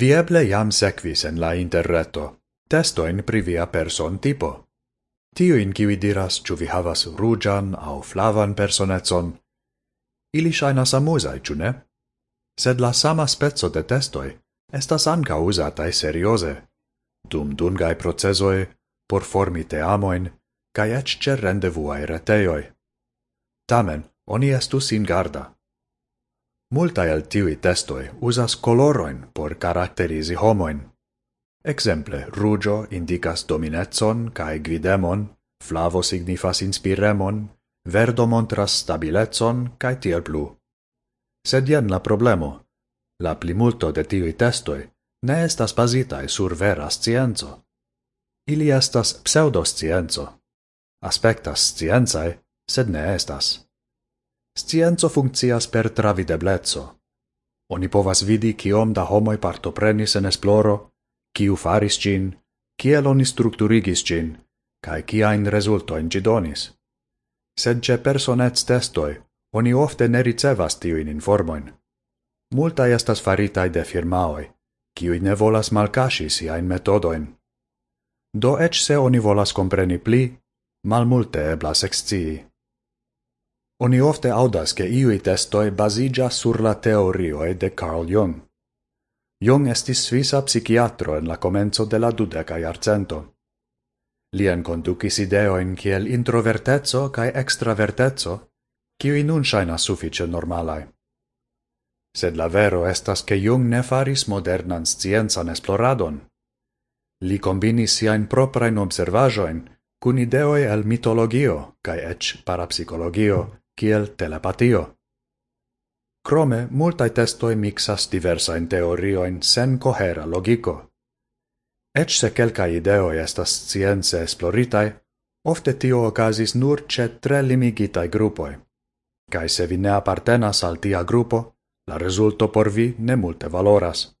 vieble jam sequis en la interreto testoin pri via person tipo. Tiuin kiwi diras ĉu vi havas ruĝan aŭ flavan personecon, ili ŝajnas amuzaj, ĉu ne? Sed la sama speco de testoj estas ankaŭ uzataj serioze, dum dungaj procesoj, por formi teamoin, kaj eĉ ĉe rendevuaj retejoj. Tamen, oni estu sin garda, Multae al tiui testoi usas coloroin por caracterizi homoin. Exemple, rugio indicas dominetson cae gvidemon, flavo signifas inspiremon, verdo montras stabiletson, cae tiel plu. Sed jen la problemo. La plimulto de tiui testoi ne estas basitae sur vera scienzo. Ili estas pseudoscienzo. Aspectas scienzae, sed ne estas scienzo funccias per travideblezzo. Oni povas vidi kiom da homoi partoprenis en esploro, kiu faris ĝin, kiel oni strukturigis ĝin, kaj kiain resultoin ĝi donis. Sed ce personets testoi, oni ofte ne ricevas tiuin informoin. Multaj estas faritai de firmaoi, kiui ne volas malcasi siain metodoin. Do ec se oni volas compreni pli, malmulte eblas excii. Oni ofte audas che iui testoi basigia sur la teorioe de Carl Jung. Jung estis svisa psichiatro en la comenzo de la dudeca iarcento. Lien conducis ideoin kiel introvertezzo cae extravertezzo, kiui nun shaina suffice normalae. Sed la vero estas che Jung ne faris modernan scienzan esploradon. Li combinis siain proprain observajoin cun ideoi el mitologio, cae ec parapsicologio, kiel telepatio. Crome, multae testoi mixas diversain teorioin sen cohera logico. Ec se quelcae ideoi estas science esploritae, ofte tio ocasis nur ce tre limigitae gruppoi. Cae se vi ne appartenas al tia grupo, la resulto por vi ne multe valoras.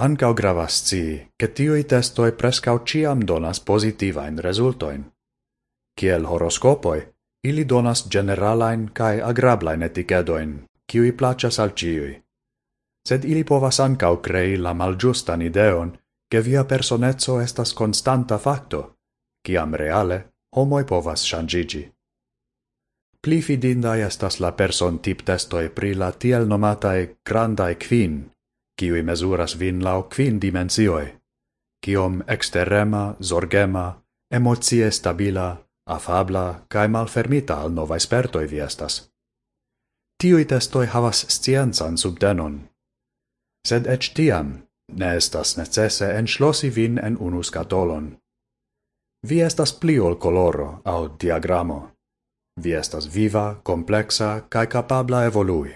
Ancao gravas cii, che tioi testoi prescau ciam donas positivain resultoin. Ciel horoscopoi, Ili donas generalain cae agrablain etichedoin, kiui placas al ciui. Sed ili povas ancau crei la malgiustan ideon, che via personezzo estas constanta facto, ciam reale homoi povas shangigi. Pli fidindai estas la person tip testoi pri la tiel nomatae grandae quin, kiui mesuras vin lau quin dimensioi, kiom exterrema, zorgema, emocie stabila, afabla cae malfermita al nova espertoi vi estas. Tiui testoi havas scienzan subdenon. Sed ec tiam ne estas necese enŝlosi vin en unu skatolon. Vi estas pli ol coloro au diagramo. Vi estas viva, complexa, cae capabla evolui.